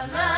Mama.